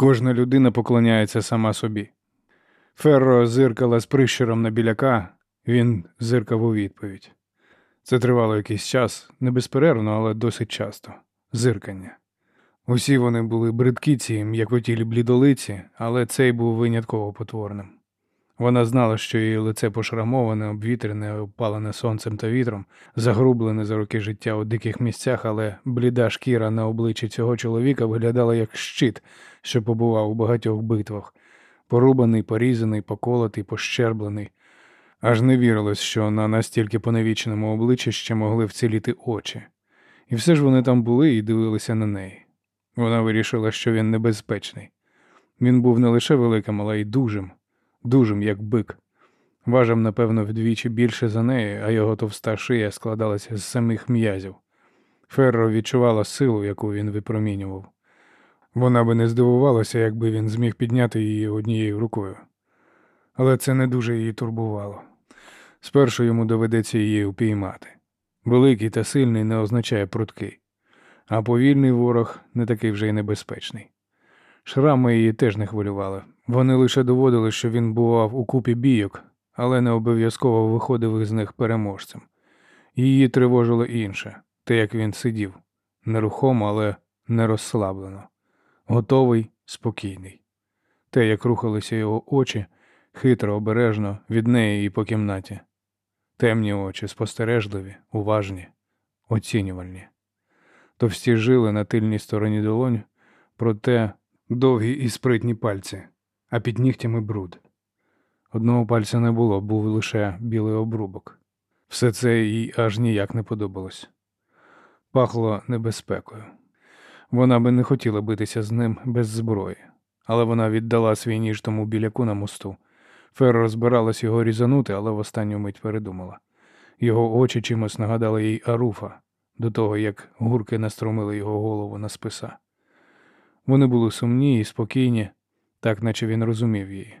Кожна людина поклоняється сама собі. Ферро зиркала з прищуром на біляка, він зиркав у відповідь. Це тривало якийсь час, не безперервно, але досить часто. Зиркання. Усі вони були бридкіці, м'якотілі блідолиці, але цей був винятково потворним. Вона знала, що її лице пошрамоване, обвітрене, опалене сонцем та вітром, загрублене за роки життя у диких місцях, але бліда шкіра на обличчі цього чоловіка виглядала як щит, що побував у багатьох битвах, порубаний, порізаний, поколотий, пощерблений. Аж не вірилось, що на настільки поневіченому обличчі ще могли вціліти очі. І все ж вони там були і дивилися на неї. Вона вирішила, що він небезпечний. Він був не лише великим, але й дужим, дужим, як бик. Важив, напевно, вдвічі більше за неї, а його товста шия складалася з самих м'язів. Ферро відчувала силу, яку він випромінював. Вона би не здивувалася, якби він зміг підняти її однією рукою. Але це не дуже її турбувало. Спершу йому доведеться її упіймати. Великий та сильний не означає пруткий, а повільний ворог не такий вже й небезпечний. Шрами її теж не хвилювали. Вони лише доводили, що він бував у купі бійок, але не обов'язково виходив із них переможцем. Її тривожило інше, те, як він сидів, нерухомо, але не розслаблено, готовий, спокійний. Те, як рухалися його очі, хитро, обережно від неї і по кімнаті. Темні очі, спостережливі, уважні, оцінювальні. Товсті жили на тильній стороні долонь, проте довгі і спритні пальці, а під нігтями бруд. Одного пальця не було, був лише білий обрубок. Все це їй аж ніяк не подобалось. Пахло небезпекою. Вона би не хотіла битися з ним без зброї, але вона віддала свій ніж тому біляку на мосту. Ферро збиралась його різанути, але в останню мить передумала. Його очі чимось нагадали їй Аруфа до того, як гурки настромили його голову на списа. Вони були сумні і спокійні, так наче він розумів її,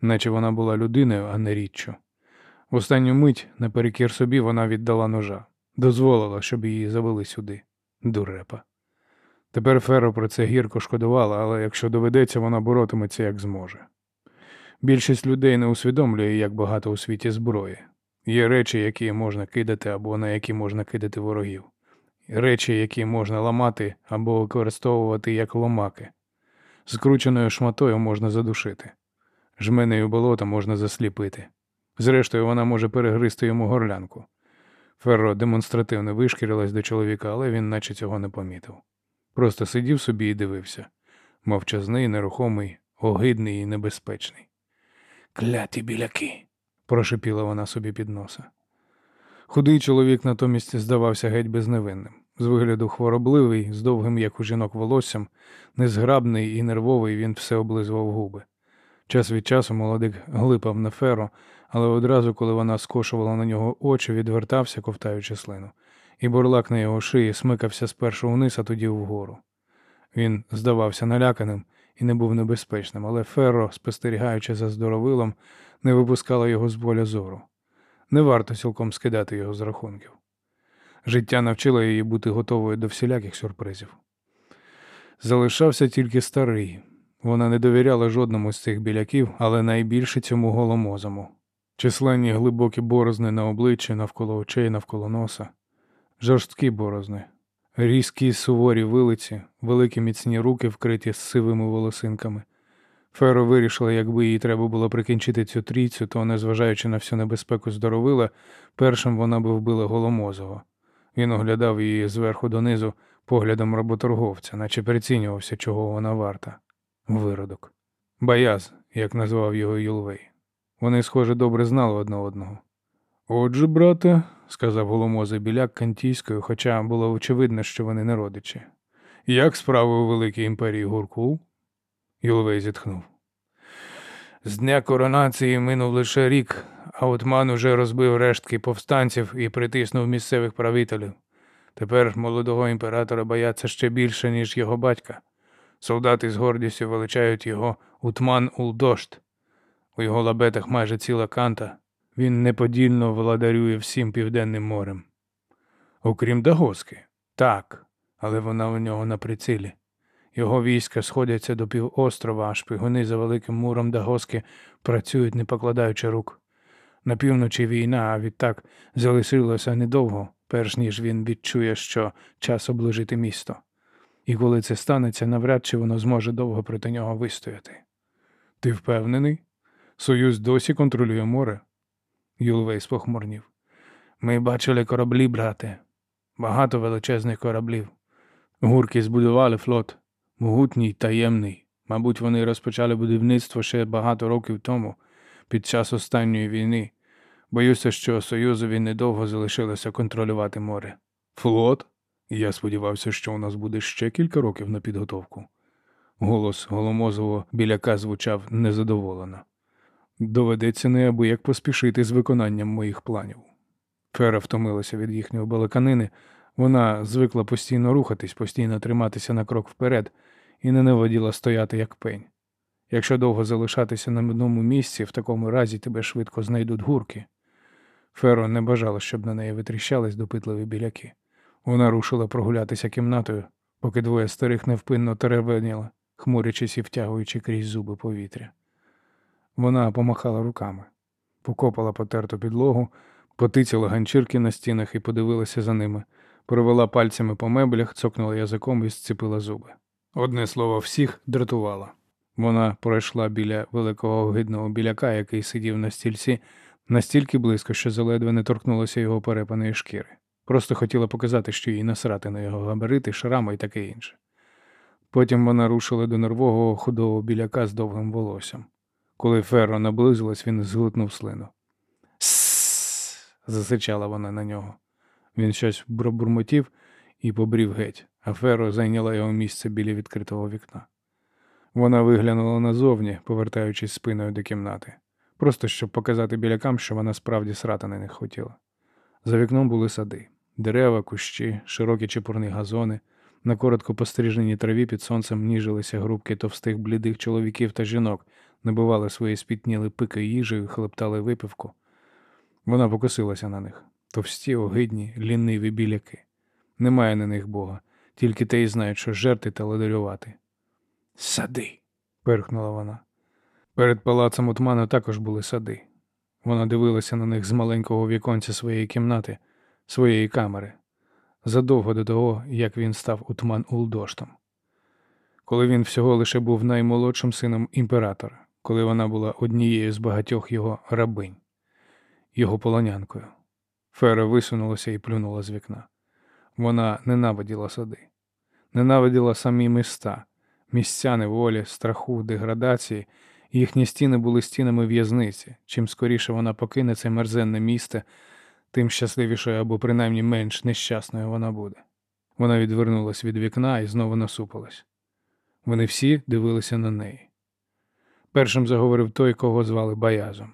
наче вона була людиною, а не річчю. В останню мить, наперекір собі, вона віддала ножа, дозволила, щоб її завели сюди, дурепа. Тепер Феро про це гірко шкодувала, але якщо доведеться, вона боротиметься як зможе. Більшість людей не усвідомлює, як багато у світі зброї. Є речі, які можна кидати або на які можна кидати ворогів, речі, які можна ламати або використовувати як ломаки. Скрученою шматою можна задушити, жменею болота можна засліпити. Зрештою, вона може перегризти йому горлянку. Ферро демонстративно вишкірилась до чоловіка, але він наче цього не помітив. Просто сидів собі і дивився мовчазний, нерухомий, огидний і небезпечний. Кляті біляки, прошепіла вона собі під носа. Худий чоловік натомість здавався геть безневинним, з вигляду хворобливий, з довгим, як у жінок, волоссям, незграбний і нервовий він все облизував губи. Час від часу молодик глипав на феро, але одразу, коли вона скошувала на нього очі, відвертався, ковтаючи слину, і бурлак на його шиї смикався спершу вниз, а тоді вгору. Він здавався наляканим і не був небезпечним, але Ферро, спостерігаючи за здоровилом, не випускала його з поля зору. Не варто цілком скидати його з рахунків. Життя навчило її бути готовою до всіляких сюрпризів. Залишався тільки старий. Вона не довіряла жодному з цих біляків, але найбільше цьому голомозому. Численні глибокі борозни на обличчі, навколо очей, навколо носа, жорсткі борозни, різкі суворі вилиці, великі міцні руки, вкриті сивими волосинками. Феро вирішила, якби їй треба було прикінчити цю трійцю, то, незважаючи на всю небезпеку здоровила, першим вона би вбила голомозого. Він оглядав її зверху донизу поглядом работорговця, наче прицінювався, чого вона варта. Виродок. Баяз, як назвав його Юлвей. Вони, схоже, добре знали одне одного. Отже, брате, сказав голомозий біляк кантійською, хоча було очевидно, що вони не родичі. Як справи у великій імперії Гуркул? Юлвей зітхнув. З дня коронації минув лише рік, а отман уже розбив рештки повстанців і притиснув місцевих правителів. Тепер молодого імператора бояться ще більше, ніж його батька. Солдати з гордістю величають його Утман Улдошт. У його лабетах майже ціла канта. Він неподільно владарює всім південним морем. Окрім Дагоски, так, але вона у нього на прицілі. Його війська сходяться до півострова, а шпигуни за великим муром Дагоски працюють, не покладаючи рук. На півночі війна, а відтак залишилося недовго, перш ніж він відчує, що час обложити місто. І коли це станеться, навряд чи воно зможе довго проти нього вистояти. Ти впевнений? Союз досі контролює море? Юлвейс похмурнів. Ми бачили кораблі, брате. Багато величезних кораблів. Гурки збудували флот, могутній, таємний. Мабуть, вони розпочали будівництво ще багато років тому, під час останньої війни. Боюся, що Союзові недовго залишилося контролювати море. Флот? Я сподівався, що у нас буде ще кілька років на підготовку. Голос голомозового біляка звучав незадоволено. Доведеться неабияк поспішити з виконанням моїх планів. Фера втомилася від їхньої балаканини, вона звикла постійно рухатись, постійно триматися на крок вперед і не наводіла стояти як пень. Якщо довго залишатися на одному місці, в такому разі тебе швидко знайдуть гурки. Феро не бажала, щоб на неї витріщались допитливі біляки. Вона рушила прогулятися кімнатою, поки двоє старих невпинно теревеніли, хмурячись і втягуючи крізь зуби повітря. Вона помахала руками, покопала потерту підлогу, потицяла ганчірки на стінах і подивилася за ними, провела пальцями по меблях, цокнула язиком і зціпила зуби. Одне слово, всіх дратувала. Вона пройшла біля великого огидного біляка, який сидів на стільці, настільки близько, що заледве не торкнулося його перепаної шкіри. Просто хотіла показати, що їй насрати на його габарити, шрами і таке інше. Потім вона рушила до нервового худого біляка з довгим волоссям. Коли Ферро наблизилась, він зглитнув слину. Сс. засичала вона на нього. Він щось пробурмотів і побрів геть, а Ферро зайняла його місце біля відкритого вікна. Вона виглянула назовні, повертаючись спиною до кімнати, просто щоб показати білякам, що вона справді срати на них хотіла. За вікном були сади, дерева, кущі, широкі чепурні газони. На коротко постриженій траві під сонцем ніжилися групки товстих блідих чоловіків та жінок, набивали свої спітніли пики їжею, хлептали випивку. Вона покосилася на них товсті, огидні, ліниві біляки. Немає на них Бога, тільки те й знають, що жерти та ладарювати. Сади. перхнула вона. Перед палацем отмана також були сади. Вона дивилася на них з маленького віконця своєї кімнати, своєї камери, задовго до того, як він став утман Улдоштом. Коли він всього лише був наймолодшим сином імператора, коли вона була однією з багатьох його рабинь, його полонянкою. Фера висунулася і плюнула з вікна. Вона ненавиділа сади, ненавиділа самі міста, місця неволі, страху, деградації. Їхні стіни були стінами в'язниці. Чим скоріше вона покине це мерзенне місце, тим щасливішою або принаймні менш нещасною вона буде. Вона відвернулась від вікна і знову насупилась. Вони всі дивилися на неї. Першим заговорив той, кого звали Баязом.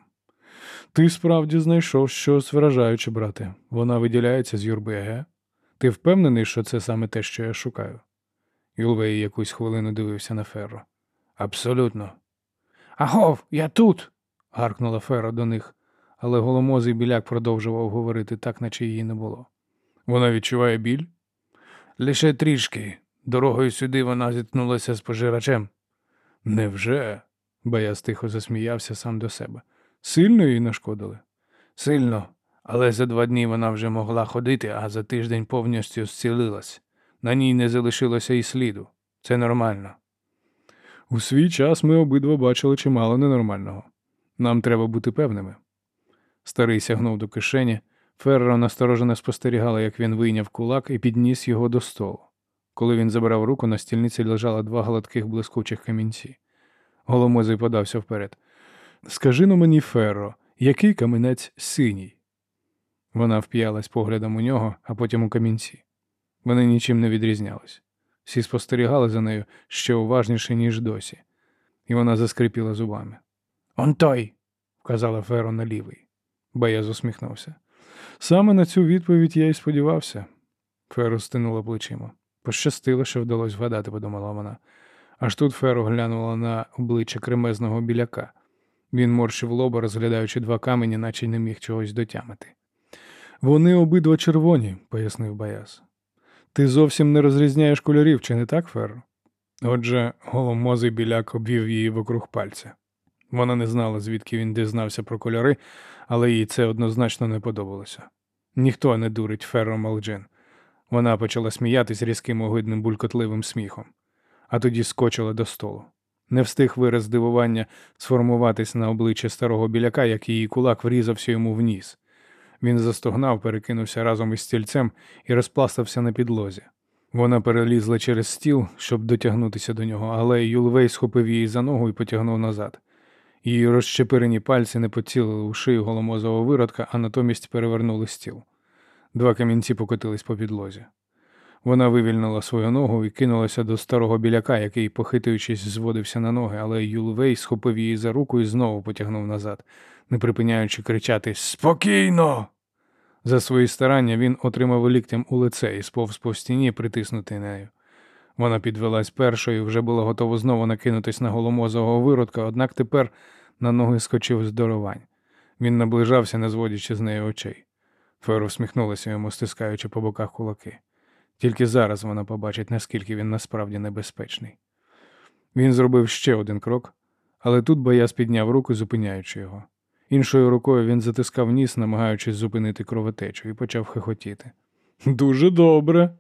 Ти справді знайшов щось вражаюче, брате. Вона виділяється з юрби, ге? Ти впевнений, що це саме те, що я шукаю? Юлвей якусь хвилину дивився на Ферро. Абсолютно. Агов, я тут. гаркнула Ферро до них, але голомозий біляк продовжував говорити так, наче її не було. Вона відчуває біль? Лише трішки. Дорогою сюди вона зіткнулася з пожирачем. Невже? Баяс тихо засміявся сам до себе. Сильно їй нашкодили? Сильно, але за два дні вона вже могла ходити, а за тиждень повністю зцілилась. На ній не залишилося і сліду. Це нормально. У свій час ми обидва бачили чимало ненормального. Нам треба бути певними. Старий сягнув до кишені. Ферро насторожено спостерігала, як він вийняв кулак і підніс його до столу. Коли він забрав руку, на стільниці лежало два гладких блискучих камінці. Голомозий подався вперед. Скажи но мені, Ферро, який камінець синій? Вона вп'ялась поглядом у нього, а потім у камінці. Вони нічим не відрізнялись. Всі спостерігали за нею ще уважніше, ніж досі, і вона заскрипіла зубами. Он той, вказала Феро на лівий. Баяз усміхнувся. Саме на цю відповідь я й сподівався. Феро стинула плечима. Пощастило, що вдалося вгадати, подумала вона. Аж тут Феро глянула на обличчя кремезного біляка. Він морщив лоба, розглядаючи два камені, наче не міг чогось дотямити. Вони обидва червоні, пояснив Баяс. Ти зовсім не розрізняєш кольорів, чи не так, Ферро? Отже, голомозий біляк обвів її вокруг пальця. Вона не знала, звідки він дізнався про кольори, але їй це однозначно не подобалося. Ніхто не дурить Ферро Малджин. Вона почала сміятись різким огидним булькотливим сміхом, а тоді скочила до столу. Не встиг вираз здивування сформуватись на обличчі старого біляка, як її кулак врізався йому в ніс. Він застогнав, перекинувся разом із стільцем і розпластався на підлозі. Вона перелізла через стіл, щоб дотягнутися до нього, але Юлвей схопив її за ногу і потягнув назад. Її розщепирені пальці не поцілили у шию голомозового виродка, а натомість перевернули стіл. Два камінці покотились по підлозі. Вона вивільнила свою ногу і кинулася до старого біляка, який, похитуючись, зводився на ноги, але Юлвей схопив її за руку і знову потягнув назад, не припиняючи кричати Спокійно! За свої старання він отримав ліктем у лице і сповз по стіні, притиснутий нею. Вона підвелась першою, вже була готова знову накинутись на голомозового виродка, однак тепер на ноги скочив здоровань. Він наближався, не зводячи з неї очей. Феро всміхнулася йому, стискаючи по боках кулаки. Тільки зараз вона побачить, наскільки він насправді небезпечний. Він зробив ще один крок, але тут бояз підняв руку, зупиняючи його. Іншою рукою він затискав ніс, намагаючись зупинити кровотечу, і почав хихотіти. Дуже добре.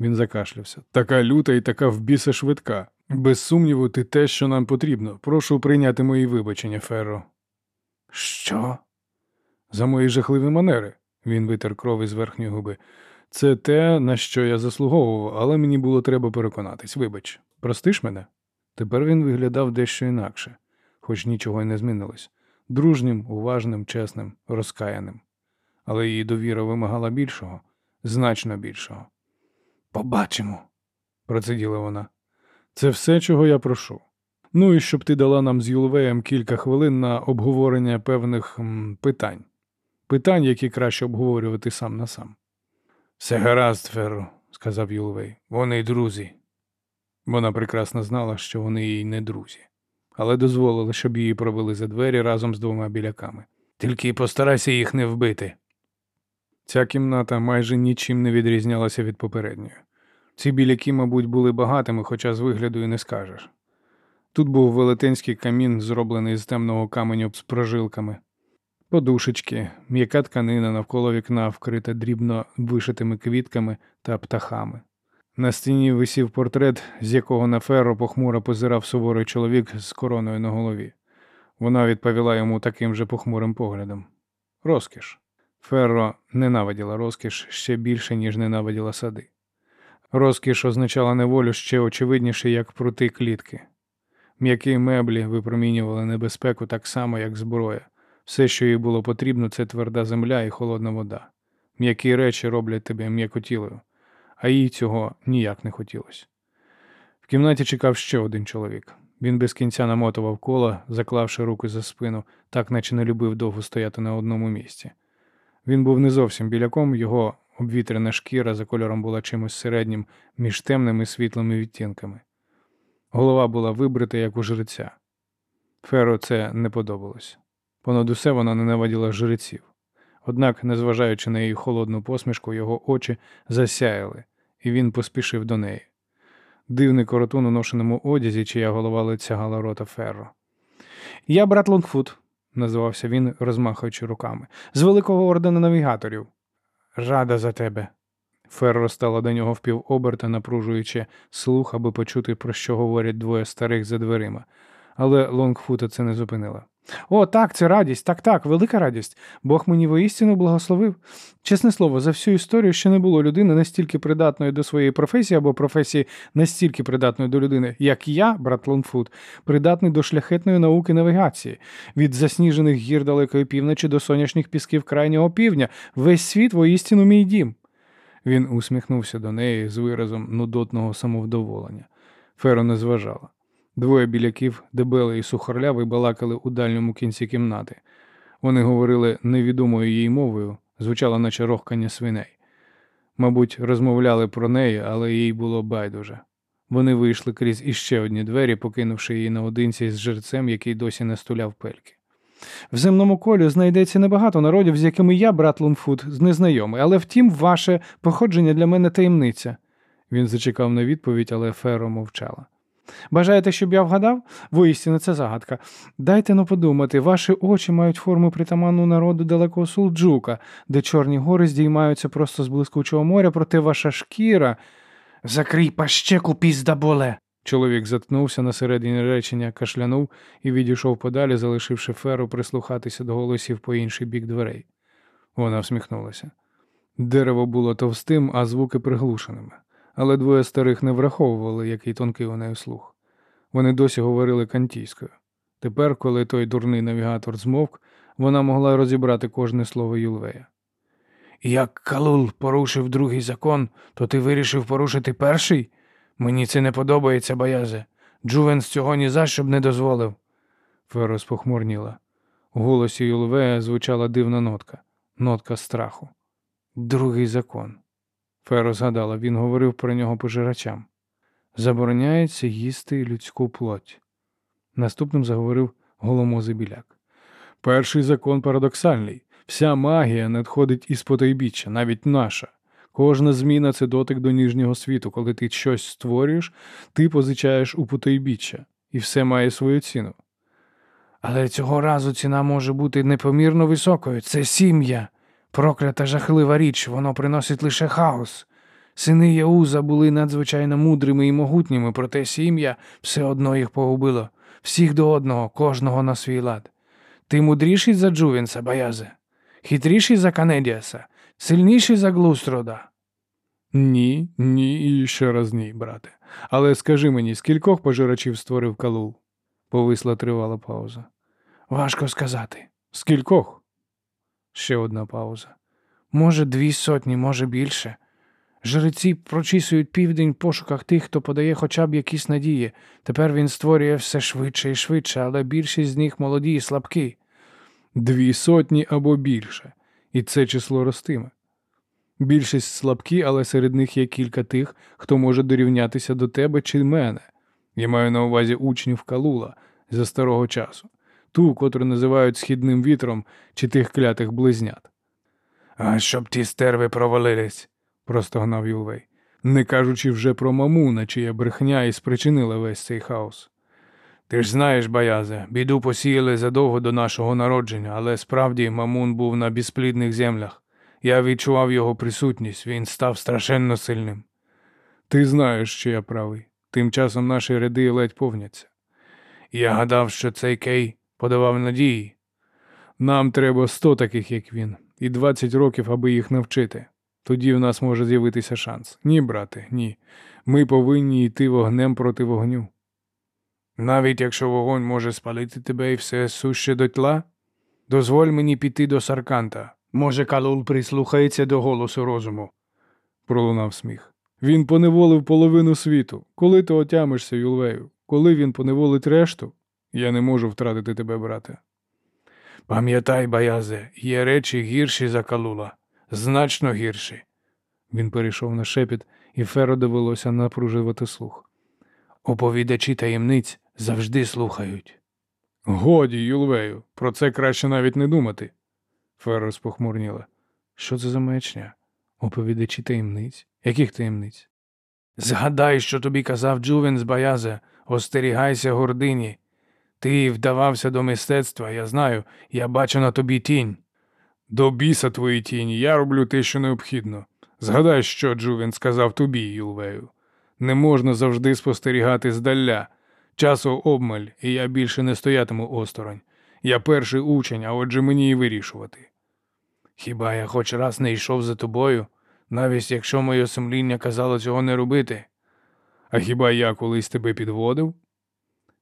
Він закашлявся. Така люта і така вбіса швидка. Без сумніву, ти те, що нам потрібно. Прошу прийняти мої вибачення, Ферро. Що? За мої жахливі манери. Він витер кров із верхньої губи. Це те, на що я заслуговував, але мені було треба переконатись. Вибач, простиш мене? Тепер він виглядав дещо інакше, хоч нічого й не змінилось. Дружнім, уважним, чесним, розкаяним. Але її довіра вимагала більшого, значно більшого. Побачимо, проциділа вона. Це все, чого я прошу. Ну і щоб ти дала нам з Юлвеєм кілька хвилин на обговорення певних м, питань. Питань, які краще обговорювати сам на сам. Все гаразд, Ферро, сказав Юлвей. Вони друзі. Вона прекрасно знала, що вони їй не друзі, але дозволила, щоб її провели за двері разом з двома біляками. Тільки постарайся їх не вбити. Ця кімната майже нічим не відрізнялася від попередньої. Ці біляки, мабуть, були багатими, хоча з вигляду і не скажеш. Тут був велетенський камін, зроблений з темного каменю з прожилками, подушечки, м'яка тканина навколо вікна, вкрита дрібно вишитими квітками та птахами. На стіні висів портрет, з якого на ферро похмуро позирав суворий чоловік з короною на голові. Вона відповіла йому таким же похмурим поглядом. Розкіш. Ферро ненавиділа розкіш ще більше, ніж ненавиділа сади. Розкіш означала неволю ще очевидніше, як прути клітки. М'які меблі випромінювали небезпеку так само, як зброя. Все, що їй було потрібно, це тверда земля і холодна вода. М'які речі роблять тебе м'якотілою, а їй цього ніяк не хотілося. В кімнаті чекав ще один чоловік. Він без кінця намотував кола, заклавши руки за спину, так наче не любив довго стояти на одному місці. Він був не зовсім біляком, його обвітряна шкіра за кольором була чимось середнім між темними і світлими відтінками. Голова була вибрита, як у жреця. Феро це не подобалось. Понад усе вона ненавиділа жреців. Однак, незважаючи на її холодну посмішку, його очі засяяли, і він поспішив до неї. Дивний коротун у ношеному одязі, чия голова лицягала рота Ферро. Я брат Лонгфут, називався він, розмахуючи руками, з великого ордена навігаторів. Рада за тебе. Ферро стала до нього впівоберта, напружуючи слух, аби почути, про що говорять двоє старих за дверима. Але Лонгфута це не зупинило. О, так, це радість, так, так, велика радість. Бог мені воістину благословив. Чесне слово, за всю історію ще не було людини настільки придатної до своєї професії або професії настільки придатної до людини, як я, брат Лонгфут, придатний до шляхетної науки навігації, від засніжених гір далекої півночі до сонячних пісків крайнього півдня. Весь світ воістину мій дім. Він усміхнувся до неї з виразом нудотного самовдоволення. Феро не зважала. Двоє біляків, дебели і сухорлявий, балакали у дальньому кінці кімнати. Вони говорили невідомою їй мовою, звучало, наче рохкання свиней. Мабуть, розмовляли про неї, але їй було байдуже. Вони вийшли крізь іще одні двері, покинувши її наодинці з жерцем, який досі не стуляв пельки. В земному колі знайдеться небагато народів, з якими я, брат Лунфуд, незнайомий, але втім, ваше походження для мене таємниця. Він зачекав на відповідь, але Феро мовчала. Бажаєте, щоб я вгадав? Воістину, це загадка. Дайте но подумати, ваші очі мають форму притаманну народу далекого Сулджука, де чорні гори здіймаються просто з блискучого моря, проте ваша шкіра. Закрий пащеку, пізда боле. Чоловік заткнувся на середині речення, кашлянув і відійшов подалі, залишивши феру прислухатися до голосів по інший бік дверей. Вона всміхнулася. Дерево було товстим, а звуки приглушеними, але двоє старих не враховували, який тонкий у неї слух. Вони досі говорили кантійською. Тепер, коли той дурний навігатор змовк, вона могла розібрати кожне слово Юлвея. Як Калул порушив другий закон, то ти вирішив порушити перший? Мені це не подобається, Баязе. Джувенс цього ні за що б не дозволив. Ферос похмурніла. У голосі Юлвея звучала дивна нотка, нотка страху. Другий закон. Феро згадала, він говорив про нього пожирачам. Забороняється їсти людську плоть. Наступним заговорив голомозий біляк. Перший закон парадоксальний. Вся магія надходить із потайбіччя, навіть наша. Кожна зміна це дотик до ніжнього світу. Коли ти щось створюєш, ти позичаєш у потайбіччя, і все має свою ціну. Але цього разу ціна може бути непомірно високою. Це сім'я. Проклята жахлива річ, воно приносить лише хаос. Сини Яуза були надзвичайно мудрими і могутніми, проте сім'я все одно їх погубило. Всіх до одного, кожного на свій лад. Ти мудріший за Джувінса, Баязе, хитріший за Канедіаса, сильніший за Глустрода. Ні, ні і ще раз ні, брате. Але скажи мені, скількох пожирачів створив Калул? Повисла тривала пауза. Важко сказати. Скількох? Ще одна пауза. Може, дві сотні, може більше. Жреці прочісують південь в пошуках тих, хто подає хоча б якісь надії. Тепер він створює все швидше і швидше, але більшість з них молоді і слабкі. Дві сотні або більше, і це число ростиме. Більшість слабкі, але серед них є кілька тих, хто може дорівнятися до тебе чи мене. Я маю на увазі учнів Калула за старого часу, ту, котру називають східним вітром чи тих клятих близнят. А щоб ті стерви провалились, простогнав Юлвей, не кажучи вже про мамуна, чия брехня і спричинила весь цей хаос. Ти ж знаєш, Баязе, біду посіяли задовго до нашого народження, але справді мамун був на безплідних землях. Я відчував його присутність, він став страшенно сильним. Ти знаєш, що я правий. Тим часом наші ряди ледь повняться. Я гадав, що цей Кей подавав надії. Нам треба сто таких, як він, і двадцять років, аби їх навчити. Тоді в нас може з'явитися шанс. Ні, брате, ні. Ми повинні йти вогнем проти вогню. Навіть якщо вогонь може спалити тебе і все суще до тла, дозволь мені піти до Сарканта. Може, Калул прислухається до голосу розуму. Пролунав сміх. Він поневолив половину світу. Коли ти отямишся, Юлвею? Коли він поневолить решту, я не можу втратити тебе, брате. Пам'ятай, Баязе, є речі гірші за Калула, значно гірші. Він перейшов на шепіт, і Феро довелося напружувати слух. Оповідачі таємниць завжди слухають. Годі, Юлвею, про це краще навіть не думати. Феро спохмурніла. Що це за маячня? Оповідачі таємниць? Яких таємниць? Згадай, що тобі казав Джувен з Баязе, остерігайся гордині. Ти вдавався до мистецтва, я знаю, я бачу на тобі тінь. До біса твої тіні, я роблю те, що необхідно. Згадай, що Джувен сказав тобі, Юлвею. Не можна завжди спостерігати здаля. Часу обмаль, і я більше не стоятиму осторонь. Я перший учень, а отже мені і вирішувати. Хіба я хоч раз не йшов за тобою, навіть якщо моє сумління казало цього не робити? А хіба я колись тебе підводив?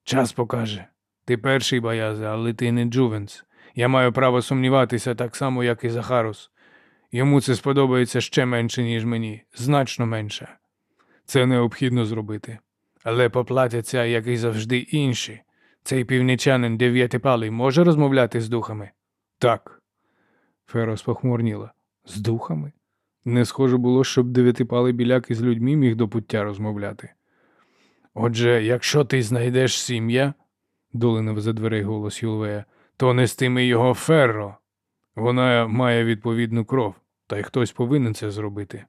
Час покаже. Ти перший баязе, але ти не Джувенс. Я маю право сумніватися так само, як і Захарус. Йому це сподобається ще менше, ніж мені, значно менше. Це необхідно зробити. Але поплатяться, як і завжди, інші. Цей північанин дев'ятипалий може розмовляти з духами? Так. Феро спохмурніла. З духами? Не схоже було, щоб дев'ятипалий біляк із людьми міг до пуття розмовляти. Отже, якщо ти знайдеш сім'я, долинув за дверей голос Юлвея, то нестиме його Ферро. Вона має відповідну кров, та й хтось повинен це зробити.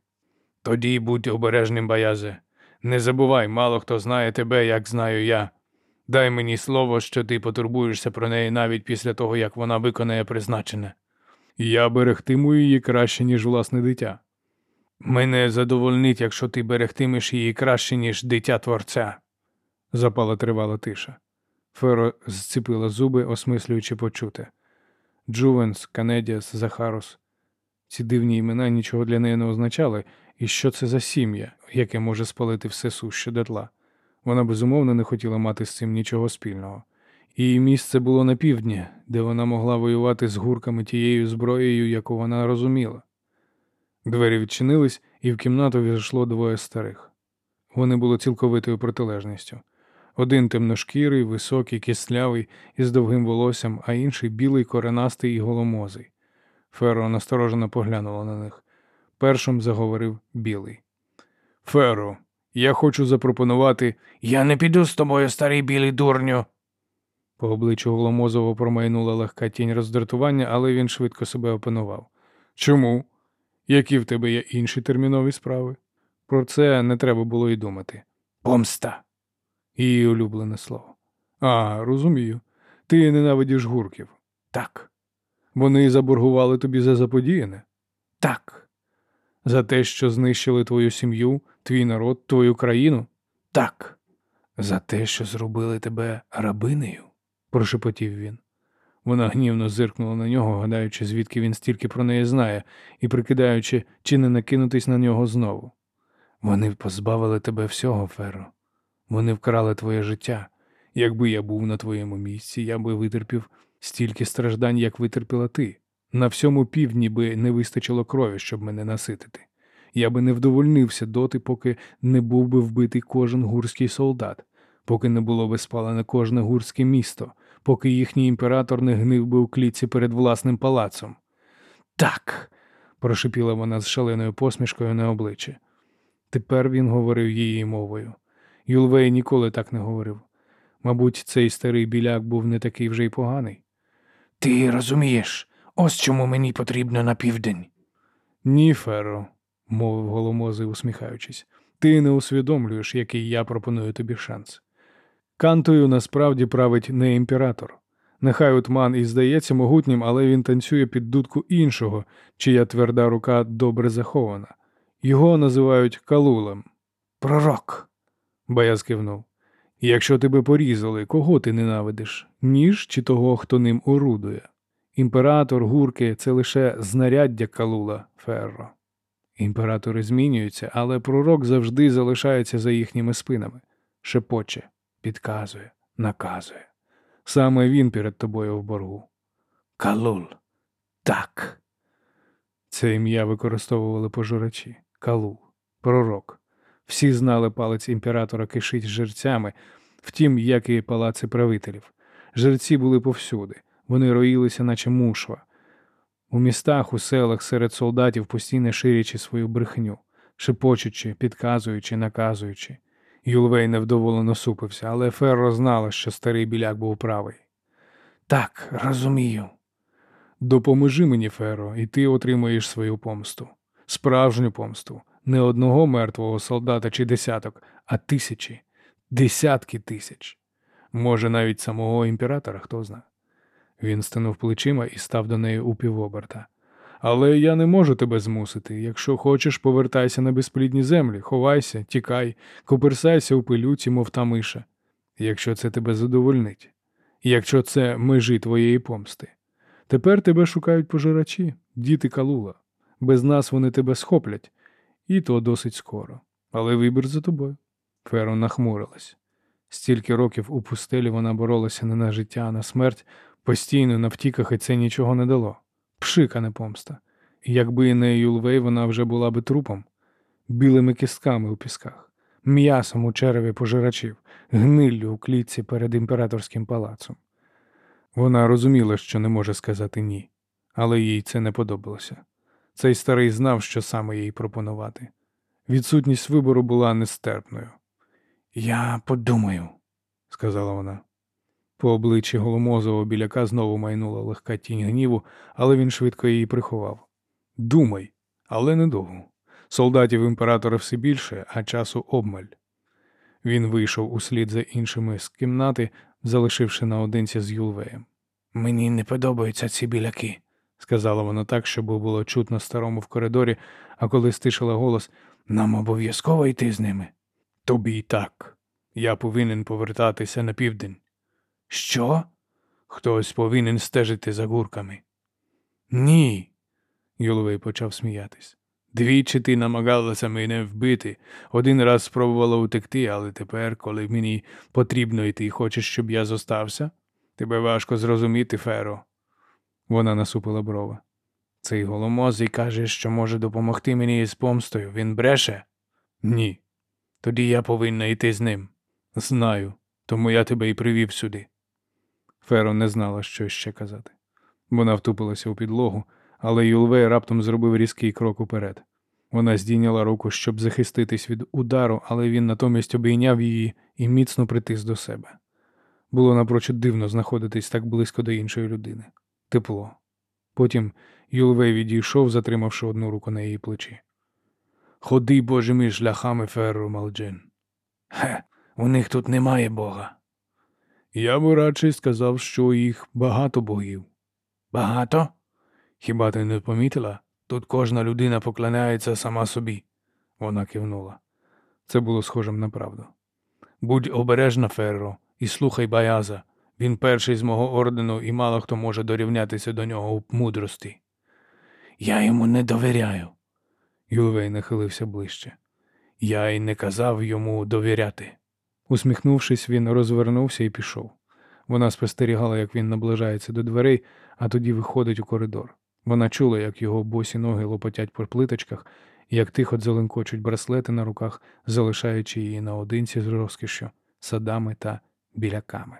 Тоді будь обережним, Баязе. Не забувай, мало хто знає тебе, як знаю я. Дай мені слово, що ти потурбуєшся про неї навіть після того, як вона виконає призначене. Я берегтиму її краще, ніж власне дитя. Мене задовольнить, якщо ти берегтимеш її краще, ніж дитя творця. Запала тривала тиша. Феро зціпила зуби, осмислюючи почуте. Джувенс, Канедіас, Захарос. Ці дивні імена нічого для неї не означали, і що це за сім'я, яке може спалити все суще дотла. Вона безумовно не хотіла мати з цим нічого спільного. Її місце було на півдні, де вона могла воювати з гурками тією зброєю, яку вона розуміла. Двері відчинились, і в кімнату війшло двоє старих. Вони були цілковитою протилежністю. Один темношкірий, високий, кислявий, із довгим волоссям, а інший білий, коренастий і голомозий. Феро насторожено поглянула на них. Першим заговорив білий. Феро, я хочу запропонувати. Я не піду з тобою, старий білий дурню. По обличчю Голомозового промайнула легка тінь роздратування, але він швидко себе опанував. Чому? Які в тебе є інші термінові справи? Про це не треба було й думати. Помста. Її улюблене слово. А, розумію. Ти ненавидиш гурків. Так. Вони заборгували тобі за заподіяне? Так. За те, що знищили твою сім'ю, твій народ, твою країну? Так. За те, що зробили тебе рабинею? прошепотів він. Вона гнівно зиркнула на нього, гадаючи, звідки він стільки про неї знає, і прикидаючи, чи не накинутись на нього знову. Вони позбавили тебе всього, Феро. Вони вкрали твоє життя. Якби я був на твоєму місці, я би витерпів стільки страждань, як витерпіла ти. На всьому півдні би не вистачило крові, щоб мене наситити. Я би не вдовольнився доти, поки не був би вбитий кожен гурський солдат, поки не було би спалене кожне гурське місто, поки їхній імператор не гнив би у клітці перед власним палацом. Так, прошепіла вона з шаленою посмішкою на обличчі. Тепер він говорив її мовою. Юлвей ніколи так не говорив. Мабуть, цей старий біляк був не такий вже й поганий. Ти розумієш, ось чому мені потрібно на південь. Ні, Ферро, мовив голомозий, усміхаючись, ти не усвідомлюєш, який я пропоную тобі шанс. Кантою насправді править не імператор. Нехай отман і здається могутнім, але він танцює під дудку іншого, чия тверда рука добре захована. Його називають Калулем. Пророк. Баяз кивнув. Якщо тебе порізали, кого ти ненавидиш? Ніж чи того, хто ним орудує? Імператор, гурки це лише знаряддя калула, Ферро. Імператори змінюються, але пророк завжди залишається за їхніми спинами, шепоче, підказує, наказує. Саме він перед тобою в боргу. Калул. Так. Це ім'я використовували пожирачі. Калул, пророк. Всі знали палець імператора кишить жерцями, втім, як і палаци правителів. Жерці були повсюди, вони роїлися, наче мушва. У містах, у селах, серед солдатів постійно ширячи свою брехню, шепочучи, підказуючи, наказуючи. Юлвей невдоволено супився, але Ферро знала, що старий біляк був правий. Так, розумію. Допоможи мені, Ферро, і ти отримаєш свою помсту. Справжню помсту. Не одного мертвого солдата чи десяток, а тисячі, десятки тисяч. Може, навіть самого імператора, хто знає. Він стинув плечима і став до неї у півоберта. Але я не можу тебе змусити. Якщо хочеш, повертайся на безплідні землі, ховайся, тікай, коперсайся у пилюці, мов та миша, якщо це тебе задовольнить, якщо це межі твоєї помсти. Тепер тебе шукають пожирачі, діти калула. Без нас вони тебе схоплять, і то досить скоро. Але вибір за тобою. Феро нахмурилась. Стільки років у пустелі вона боролася не на життя, а на смерть, постійно на втіках, і це нічого не дало. Пшика не помста. І якби не Юлвей, вона вже була би трупом, білими кістками у пісках, м'ясом у череві пожирачів, гниллю у клітці перед імператорським палацом. Вона розуміла, що не може сказати ні, але їй це не подобалося. Цей старий знав, що саме їй пропонувати. Відсутність вибору була нестерпною. Я подумаю, сказала вона. По обличчі голомозового біляка знову майнула легка тінь гніву, але він швидко її приховав. Думай, але недовго. Солдатів імператора все більше, а часу обмаль. Він вийшов услід за іншими з кімнати, залишивши наодинці з Юлвеєм. Мені не подобаються ці біляки, сказала вона так, щоб було чутно старому в коридорі, а коли стишила голос, нам обов'язково йти з ними. Тобі й так. Я повинен повертатися на південь. Що? Хтось повинен стежити за гурками. Ні. Юловий почав сміятись. Двічі ти намагалася мене вбити. Один раз спробувала утекти, але тепер, коли мені потрібно йти, хочеш, щоб я зостався? Тебе важко зрозуміти, Феро. Вона насупила брова. Цей голомозий каже, що може допомогти мені із помстою. Він бреше? Ні. Тоді я повинна йти з ним. Знаю, тому я тебе і привів сюди. Феро не знала, що ще казати. Вона втупилася у підлогу, але Юлвей раптом зробив різкий крок уперед. Вона здійняла руку, щоб захиститись від удару, але він натомість обійняв її і міцно притис до себе. Було напрочуд дивно знаходитись так близько до іншої людини. Тепло. Потім Юлвей відійшов, затримавши одну руку на її плечі. Ходи божими шляхами, Ферру Малджин. Хе, у них тут немає Бога. Я би радше сказав, що їх багато богів. Багато? Хіба ти не помітила? Тут кожна людина поклоняється сама собі. Вона кивнула. Це було схожим на правду. Будь обережна, Ферро, і слухай Баяза. Він перший з мого ордену, і мало хто може дорівнятися до нього у мудрості. Я йому не довіряю. Юлвей нахилився ближче. Я й не казав йому довіряти. Усміхнувшись, він розвернувся і пішов. Вона спостерігала, як він наближається до дверей, а тоді виходить у коридор. Вона чула, як його босі ноги лопотять по плиточках, як тихо дзеленкочуть браслети на руках, залишаючи її наодинці з розкішю, садами та біляками.